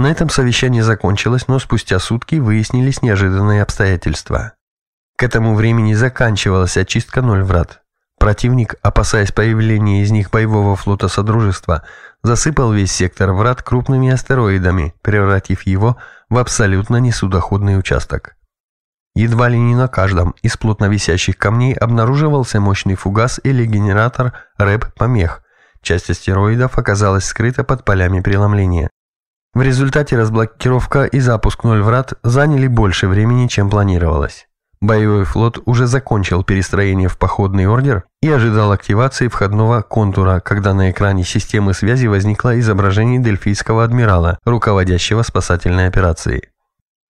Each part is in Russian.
На этом совещание закончилось, но спустя сутки выяснились неожиданные обстоятельства. К этому времени заканчивалась очистка ноль врат. Противник, опасаясь появления из них боевого флота Содружества, засыпал весь сектор врат крупными астероидами, превратив его в абсолютно несудоходный участок. Едва ли не на каждом из плотно висящих камней обнаруживался мощный фугас или генератор рэп-помех. Часть астероидов оказалась скрыта под полями преломления. В результате разблокировка и запуск ноль врат заняли больше времени, чем планировалось. Боевой флот уже закончил перестроение в походный ордер и ожидал активации входного контура, когда на экране системы связи возникло изображение дельфийского адмирала, руководящего спасательной операцией.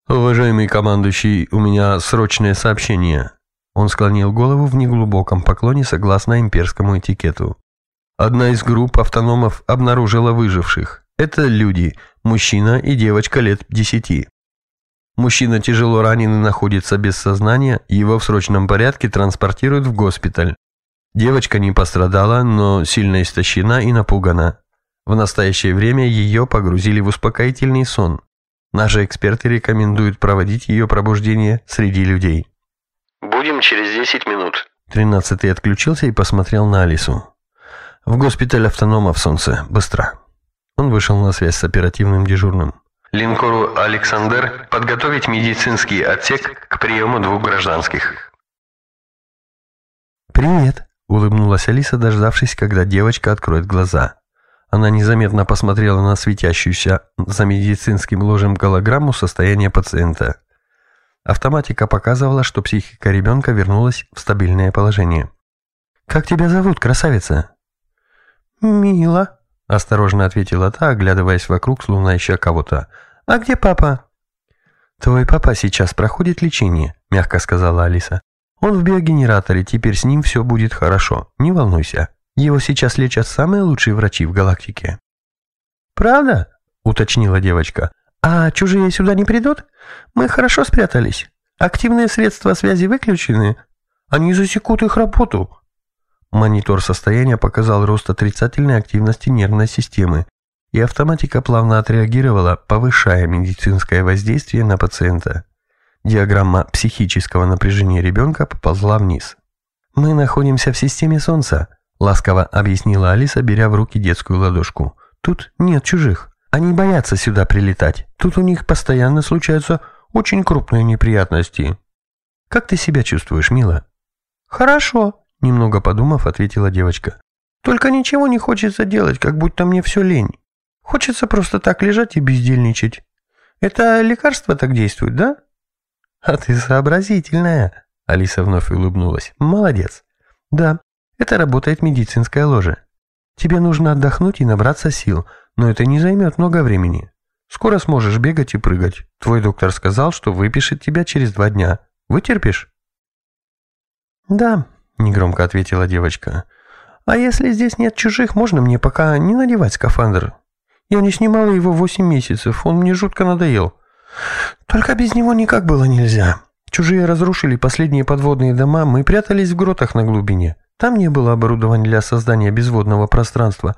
«Уважаемый командующий, у меня срочное сообщение». Он склонил голову в неглубоком поклоне согласно имперскому этикету. Одна из групп автономов обнаружила выживших. Это люди, мужчина и девочка лет десяти. Мужчина тяжело ранен и находится без сознания, его в срочном порядке транспортируют в госпиталь. Девочка не пострадала, но сильно истощена и напугана. В настоящее время ее погрузили в успокоительный сон. Наши эксперты рекомендуют проводить ее пробуждение среди людей. «Будем через 10 минут». Тринадцатый отключился и посмотрел на Алису. «В госпиталь автономов, солнце, быстро». Он вышел на связь с оперативным дежурным. Линкору «Александр» подготовить медицинский отсек к приему двух гражданских. «Привет», — улыбнулась Алиса, дождавшись, когда девочка откроет глаза. Она незаметно посмотрела на светящуюся за медицинским ложем голограмму состояния пациента. Автоматика показывала, что психика ребенка вернулась в стабильное положение. «Как тебя зовут, красавица?» «Мила», Осторожно ответила та, оглядываясь вокруг, словно ища кого-то. «А где папа?» «Твой папа сейчас проходит лечение», — мягко сказала Алиса. «Он в биогенераторе, теперь с ним все будет хорошо. Не волнуйся. Его сейчас лечат самые лучшие врачи в галактике». «Правда?» — уточнила девочка. «А чужие сюда не придут? Мы хорошо спрятались. Активные средства связи выключены. Они засекут их работу. Монитор состояния показал рост отрицательной активности нервной системы, и автоматика плавно отреагировала, повышая медицинское воздействие на пациента. Диаграмма психического напряжения ребенка поползла вниз. «Мы находимся в системе Солнца», – ласково объяснила Алиса, беря в руки детскую ладошку. «Тут нет чужих. Они боятся сюда прилетать. Тут у них постоянно случаются очень крупные неприятности. Как ты себя чувствуешь, мила?» «Хорошо», Немного подумав, ответила девочка. «Только ничего не хочется делать, как будто мне все лень. Хочется просто так лежать и бездельничать. Это лекарство так действует, да?» «А ты сообразительная!» Алиса вновь улыбнулась. «Молодец. Да, это работает медицинское ложе. Тебе нужно отдохнуть и набраться сил, но это не займет много времени. Скоро сможешь бегать и прыгать. Твой доктор сказал, что выпишет тебя через два дня. Вытерпишь?» «Да», негромко ответила девочка. «А если здесь нет чужих, можно мне пока не надевать скафандр? Я не снимала его восемь месяцев, он мне жутко надоел. Только без него никак было нельзя. Чужие разрушили последние подводные дома, мы прятались в гротах на глубине. Там не было оборудования для создания безводного пространства.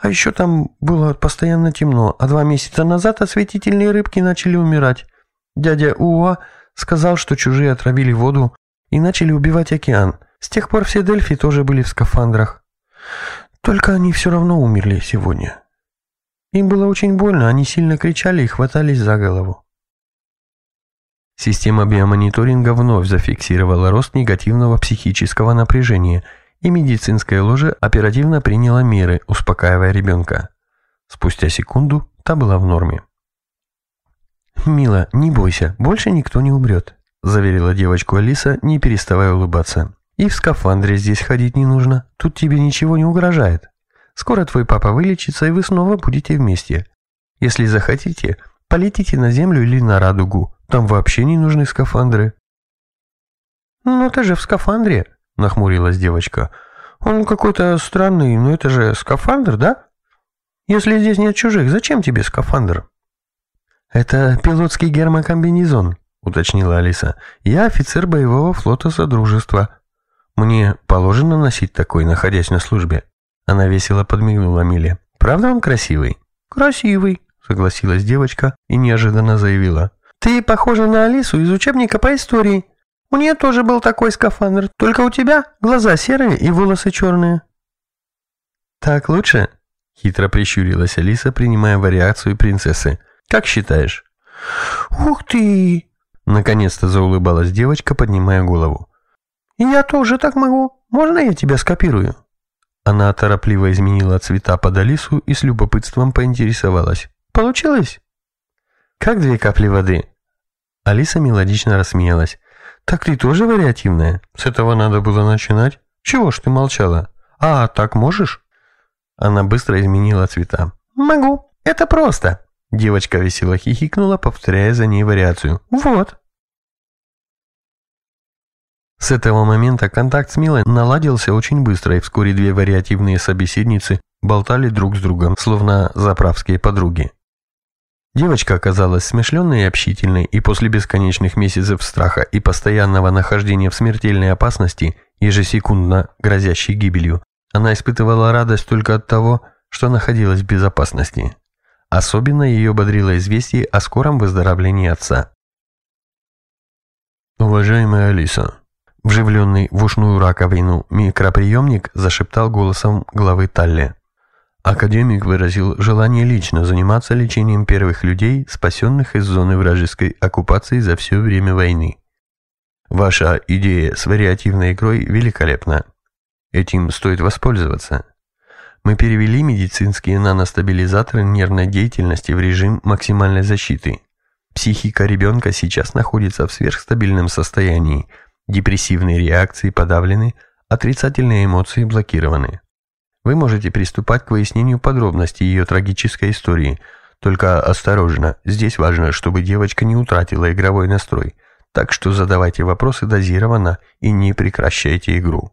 А еще там было постоянно темно, а два месяца назад осветительные рыбки начали умирать. Дядя Уа сказал, что чужие отравили воду и начали убивать океан. С тех пор все Дельфи тоже были в скафандрах. Только они все равно умерли сегодня. Им было очень больно, они сильно кричали и хватались за голову. Система биомониторинга вновь зафиксировала рост негативного психического напряжения, и медицинская ложа оперативно приняла меры, успокаивая ребенка. Спустя секунду та была в норме. «Мила, не бойся, больше никто не умрет», – заверила девочку Алиса, не переставая улыбаться. И в скафандре здесь ходить не нужно. Тут тебе ничего не угрожает. Скоро твой папа вылечится, и вы снова будете вместе. Если захотите, полетите на Землю или на Радугу. Там вообще не нужны скафандры». «Ну ты же в скафандре», — нахмурилась девочка. «Он какой-то странный, но это же скафандр, да? Если здесь нет чужих, зачем тебе скафандр?» «Это пилотский гермокомбинезон», — уточнила Алиса. «Я офицер боевого флота Содружества. «Мне положено носить такой, находясь на службе?» Она весело подмигнула Миле. «Правда он красивый?» «Красивый», — согласилась девочка и неожиданно заявила. «Ты похожа на Алису из учебника по истории. У нее тоже был такой скафандр, только у тебя глаза серые и волосы черные». «Так лучше?» — хитро прищурилась Алиса, принимая вариацию принцессы. «Как считаешь?» «Ух ты!» — наконец-то заулыбалась девочка, поднимая голову. «Я тоже так могу. Можно я тебя скопирую?» Она торопливо изменила цвета под Алису и с любопытством поинтересовалась. «Получилось?» «Как две капли воды». Алиса мелодично рассмеялась. «Так ты тоже вариативная? С этого надо было начинать. Чего ж ты молчала? А, так можешь?» Она быстро изменила цвета. «Могу. Это просто». Девочка весело хихикнула, повторяя за ней вариацию. «Вот». С этого момента контакт с Милой наладился очень быстро, и вскоре две вариативные собеседницы болтали друг с другом, словно заправские подруги. Девочка оказалась смешленной и общительной, и после бесконечных месяцев страха и постоянного нахождения в смертельной опасности, ежесекундно грозящей гибелью, она испытывала радость только от того, что находилась в безопасности. Особенно ее бодрило известие о скором выздоровлении отца. «Уважаемая Алиса», Вживленный в ушную раковину микроприемник зашептал голосом главы Талли. Академик выразил желание лично заниматься лечением первых людей, спасенных из зоны вражеской оккупации за все время войны. Ваша идея с вариативной игрой великолепна. Этим стоит воспользоваться. Мы перевели медицинские наностабилизаторы нервной деятельности в режим максимальной защиты. Психика ребенка сейчас находится в сверхстабильном состоянии – Депрессивные реакции подавлены, отрицательные эмоции блокированы. Вы можете приступать к выяснению подробностей ее трагической истории. Только осторожно, здесь важно, чтобы девочка не утратила игровой настрой, так что задавайте вопросы дозированно и не прекращайте игру.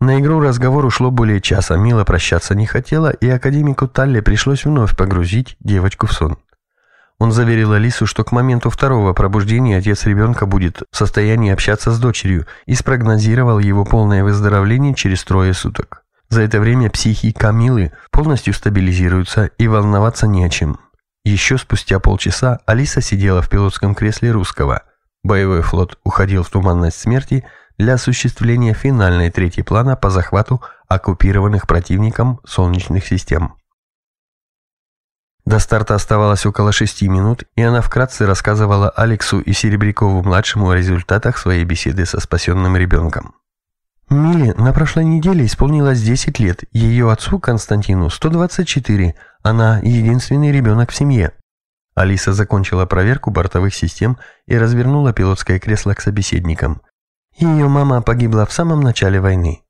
На игру разговор ушло более часа, Мила прощаться не хотела, и академику Талле пришлось вновь погрузить девочку в сон. Он заверил Алису, что к моменту второго пробуждения отец ребенка будет в состоянии общаться с дочерью и спрогнозировал его полное выздоровление через трое суток. За это время психи Камилы полностью стабилизируются и волноваться не о чем. Еще спустя полчаса Алиса сидела в пилотском кресле русского. Боевой флот уходил в туманность смерти для осуществления финальной третьей плана по захвату оккупированных противником солнечных систем. До старта оставалось около шести минут, и она вкратце рассказывала Алексу и Серебрякову-младшему о результатах своей беседы со спасенным ребенком. Миле на прошлой неделе исполнилось 10 лет, ее отцу Константину 124, она единственный ребенок в семье. Алиса закончила проверку бортовых систем и развернула пилотское кресло к собеседникам. Ее мама погибла в самом начале войны.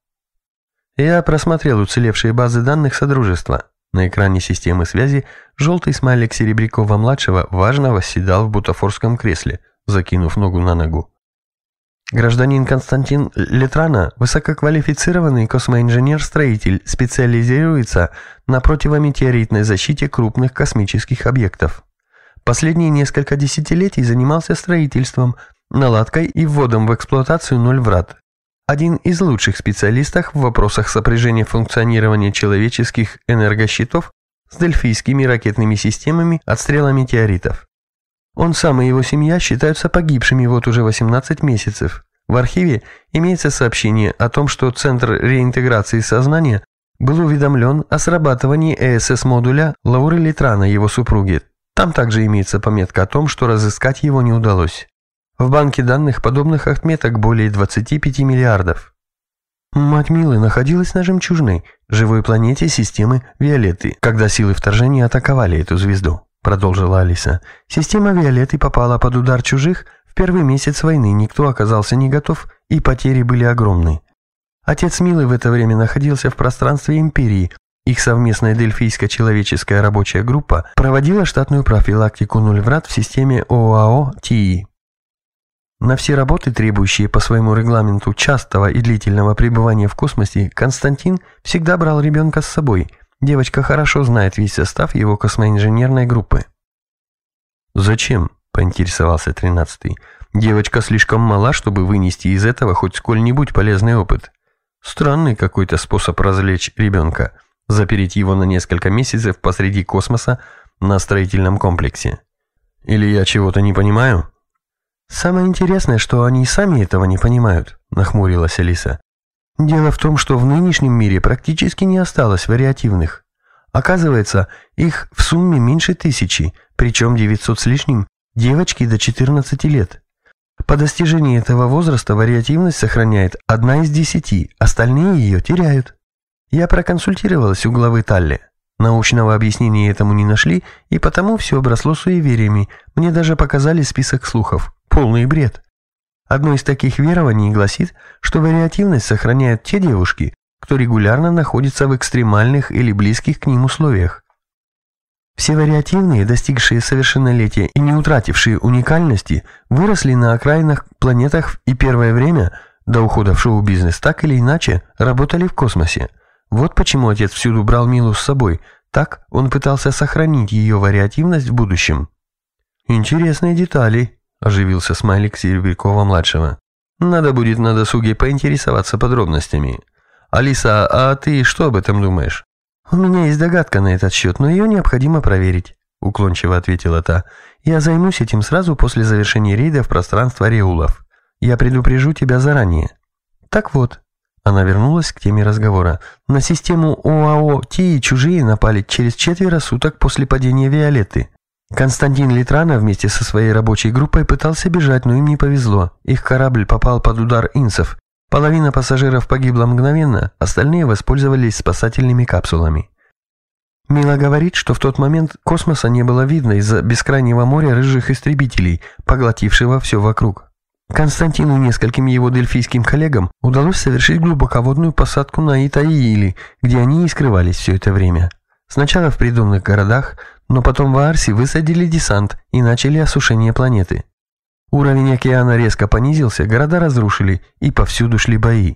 Я просмотрел уцелевшие базы данных Содружества. На экране системы связи желтый смайлик Серебрякова-младшего важно восседал в бутафорском кресле, закинув ногу на ногу. Гражданин Константин Летрана, высококвалифицированный космоинженер-строитель, специализируется на противометеоритной защите крупных космических объектов. Последние несколько десятилетий занимался строительством, наладкой и вводом в эксплуатацию ноль врат, один из лучших специалистов в вопросах сопряжения функционирования человеческих энергощитов с дельфийскими ракетными системами отстрела метеоритов. Он сам и его семья считаются погибшими вот уже 18 месяцев. В архиве имеется сообщение о том, что Центр реинтеграции сознания был уведомлен о срабатывании ЭСС-модуля Лауры Литрана, его супруги. Там также имеется пометка о том, что разыскать его не удалось. В банке данных подобных отметок более 25 миллиардов. Мать Милы находилась на жемчужной, живой планете системы Виолетты, когда силы вторжения атаковали эту звезду, продолжила Алиса. Система Виолетты попала под удар чужих, в первый месяц войны никто оказался не готов, и потери были огромны. Отец Милы в это время находился в пространстве Империи, их совместная дельфийско-человеческая рабочая группа проводила штатную профилактику нуль в системе ОАО ТИИ. На все работы, требующие по своему регламенту частого и длительного пребывания в космосе, Константин всегда брал ребенка с собой. Девочка хорошо знает весь состав его космоинженерной группы. «Зачем?» – поинтересовался тринадцатый. «Девочка слишком мала, чтобы вынести из этого хоть сколь-нибудь полезный опыт. Странный какой-то способ развлечь ребенка. запереть его на несколько месяцев посреди космоса на строительном комплексе. Или я чего-то не понимаю? Самое интересное, что они сами этого не понимают, нахмурилась Алиса. Дело в том, что в нынешнем мире практически не осталось вариативных. Оказывается, их в сумме меньше тысячи, причем 900 с лишним девочки до 14 лет. По достижении этого возраста вариативность сохраняет одна из десяти, остальные ее теряют. Я проконсультировалась у главы Талли. Научного объяснения этому не нашли, и потому все обросло суевериями. Мне даже показали список слухов. Полный бред. Одно из таких верований гласит, что вариативность сохраняют те девушки, кто регулярно находится в экстремальных или близких к ним условиях. Все вариативные, достигшие совершеннолетия и не утратившие уникальности, выросли на окраинных планетах и первое время, до ухода в шоу-бизнес, так или иначе, работали в космосе. Вот почему отец всюду брал Милу с собой, так он пытался сохранить ее вариативность в будущем. «Интересные детали», – оживился смайлик Серебрякова-младшего. «Надо будет на досуге поинтересоваться подробностями. Алиса, а ты что об этом думаешь?» «У меня есть догадка на этот счет, но ее необходимо проверить», – уклончиво ответила та. «Я займусь этим сразу после завершения рейда в пространство Реулов. Я предупрежу тебя заранее». «Так вот», – она вернулась к теме разговора, «на систему ОАО Ти чужие напали через четверо суток после падения Виолетты. Константин Литрана вместе со своей рабочей группой пытался бежать, но им не повезло. Их корабль попал под удар инсов, Половина пассажиров погибла мгновенно, остальные воспользовались спасательными капсулами. Мила говорит, что в тот момент космоса не было видно из-за бескрайнего моря рыжих истребителей, поглотившего все вокруг. Константину и нескольким его дельфийским коллегам удалось совершить глубоководную посадку на Итаиили, где они и скрывались все это время. Сначала в придуманных городах, но потом в Арсе высадили десант и начали осушение планеты. Уровень океана резко понизился, города разрушили и повсюду шли бои.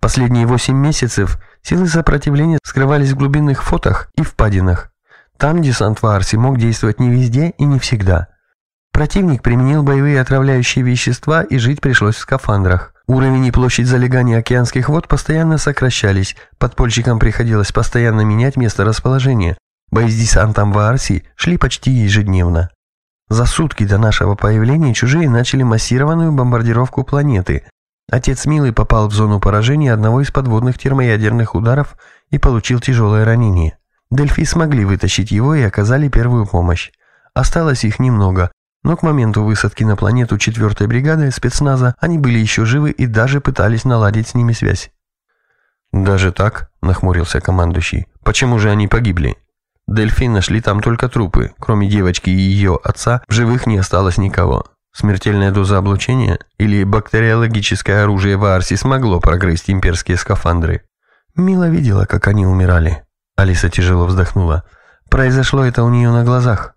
Последние восемь месяцев силы сопротивления скрывались в глубинных фотах и впадинах. Там десант в Арсе мог действовать не везде и не всегда. Противник применил боевые отравляющие вещества и жить пришлось в скафандрах. Уровень и площадь залегания океанских вод постоянно сокращались, подпольщикам приходилось постоянно менять место расположения. Бои с десантом в Арсе шли почти ежедневно. За сутки до нашего появления чужие начали массированную бомбардировку планеты. Отец Милы попал в зону поражения одного из подводных термоядерных ударов и получил тяжелое ранение. Дельфи смогли вытащить его и оказали первую помощь. Осталось их немного, но к моменту высадки на планету 4-й бригады спецназа они были еще живы и даже пытались наладить с ними связь. «Даже так?» – нахмурился командующий. «Почему же они погибли?» Дельфин нашли там только трупы. Кроме девочки и ее отца, в живых не осталось никого. Смертельная доза облучения или бактериологическое оружие в Арсе смогло прогрызть имперские скафандры. Мила видела, как они умирали. Алиса тяжело вздохнула. Произошло это у нее на глазах.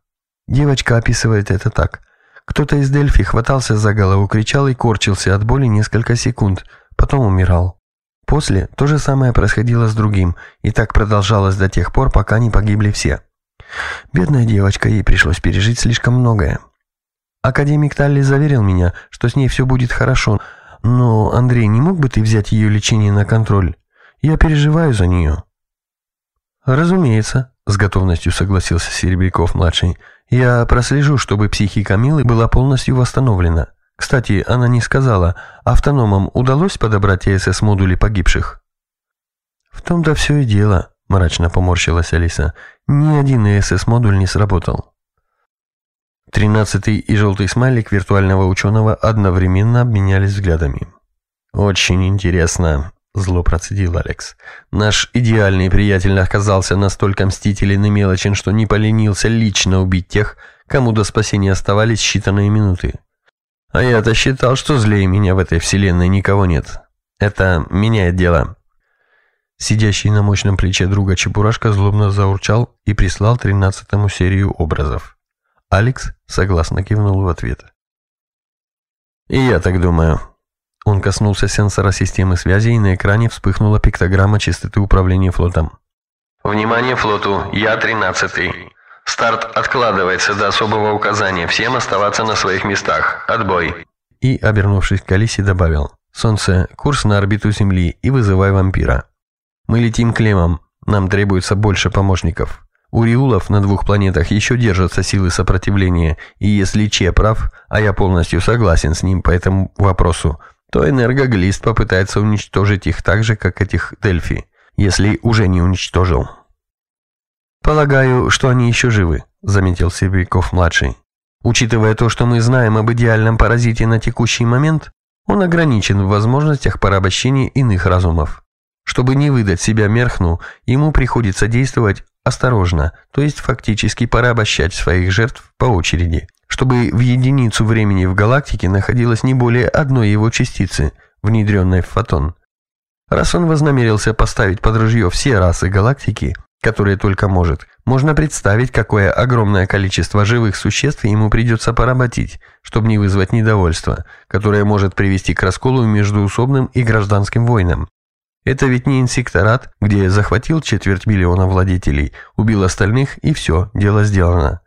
Девочка описывает это так. Кто-то из Дельфи хватался за голову, кричал и корчился от боли несколько секунд, потом умирал. После то же самое происходило с другим, и так продолжалось до тех пор, пока не погибли все. Бедная девочка, ей пришлось пережить слишком многое. Академик Талли заверил меня, что с ней все будет хорошо, но, Андрей, не мог бы ты взять ее лечение на контроль? Я переживаю за нее. Разумеется, с готовностью согласился Серебряков-младший. Я прослежу, чтобы психика Милы была полностью восстановлена. Кстати, она не сказала, автономам удалось подобрать ИСС-модули погибших? В том-то все и дело, мрачно поморщилась Алиса. Ни один ИСС-модуль не сработал. Тринадцатый и желтый смайлик виртуального ученого одновременно обменялись взглядами. «Очень интересно», — зло процедил Алекс. «Наш идеальный приятель оказался настолько мстителен и мелочен, что не поленился лично убить тех, кому до спасения оставались считанные минуты. А я-то считал, что злее меня в этой вселенной никого нет. Это меняет дело. Сидящий на мощном плече друга Чебурашка злобно заурчал и прислал тринадцатому серию образов. Алекс согласно кивнул в ответ. «И я так думаю». Он коснулся сенсора системы связи, и на экране вспыхнула пиктограмма частоты управления флотом. «Внимание флоту! Я тринадцатый. Старт откладывается до особого указания. Всем оставаться на своих местах. Отбой. И, обернувшись к Алисе, добавил. Солнце, курс на орбиту Земли и вызывай вампира. Мы летим к Лемам. Нам требуется больше помощников. У Риулов на двух планетах еще держатся силы сопротивления, и если Че прав, а я полностью согласен с ним по этому вопросу, то энергоглист попытается уничтожить их так же, как этих Дельфи, если уже не уничтожил. «Полагаю, что они еще живы», — заметил Серебряков-младший. «Учитывая то, что мы знаем об идеальном паразите на текущий момент, он ограничен в возможностях порабощения иных разумов. Чтобы не выдать себя Мерхну, ему приходится действовать осторожно, то есть фактически порабощать своих жертв по очереди, чтобы в единицу времени в галактике находилось не более одной его частицы, внедренной в фотон. Раз он вознамерился поставить под ружье все расы галактики, которые только может, можно представить, какое огромное количество живых существ ему придется поработить, чтобы не вызвать недовольство, которое может привести к расколу между усобным и гражданским войнам, это ведь не инсекторат, где захватил четверть миллиона владетелей, убил остальных и все, дело сделано.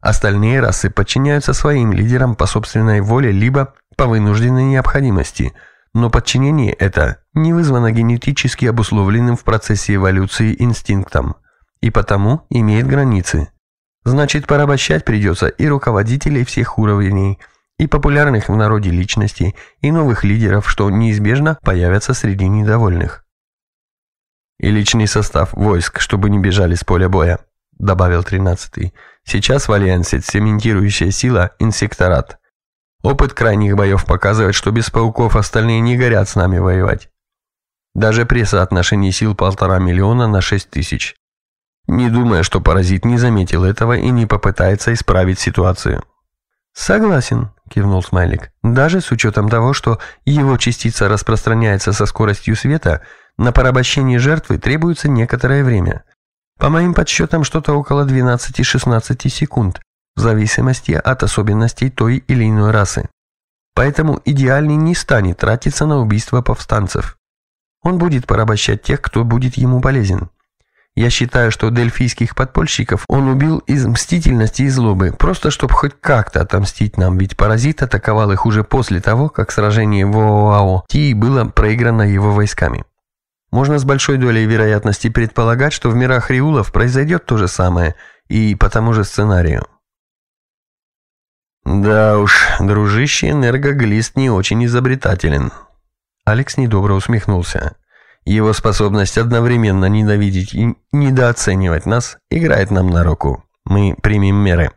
Остальные расы подчиняются своим лидерам по собственной воле либо по вынужденной необходимости, но подчинение это не вызвано генетически обусловленным в процессе эволюции инстинктом, и потому имеет границы. Значит, порабощать придется и руководителей всех уровней – и популярных в народе личностей, и новых лидеров, что неизбежно появятся среди недовольных. «И личный состав войск, чтобы не бежали с поля боя», — добавил тринадцатый. «Сейчас в Альянсе цементирующая сила — инсекторат. Опыт крайних боев показывает, что без пауков остальные не горят с нами воевать. Даже при соотношении сил полтора миллиона на шесть тысяч. Не думая, что паразит не заметил этого и не попытается исправить ситуацию». «Согласен», – кивнул Смайлик. «Даже с учетом того, что его частица распространяется со скоростью света, на порабощение жертвы требуется некоторое время. По моим подсчетам, что-то около 12-16 секунд, в зависимости от особенностей той или иной расы. Поэтому идеальный не станет тратиться на убийство повстанцев. Он будет порабощать тех, кто будет ему полезен. Я считаю, что дельфийских подпольщиков он убил из мстительности и злобы, просто чтобы хоть как-то отомстить нам, ведь паразит атаковал их уже после того, как сражение в ОАО Ти было проиграно его войсками. Можно с большой долей вероятности предполагать, что в мирах Риулов произойдет то же самое и по тому же сценарию. Да уж, дружище энергоглист не очень изобретателен. Алекс недобро усмехнулся. Его способность одновременно ненавидеть и недооценивать нас играет нам на руку. Мы примем меры.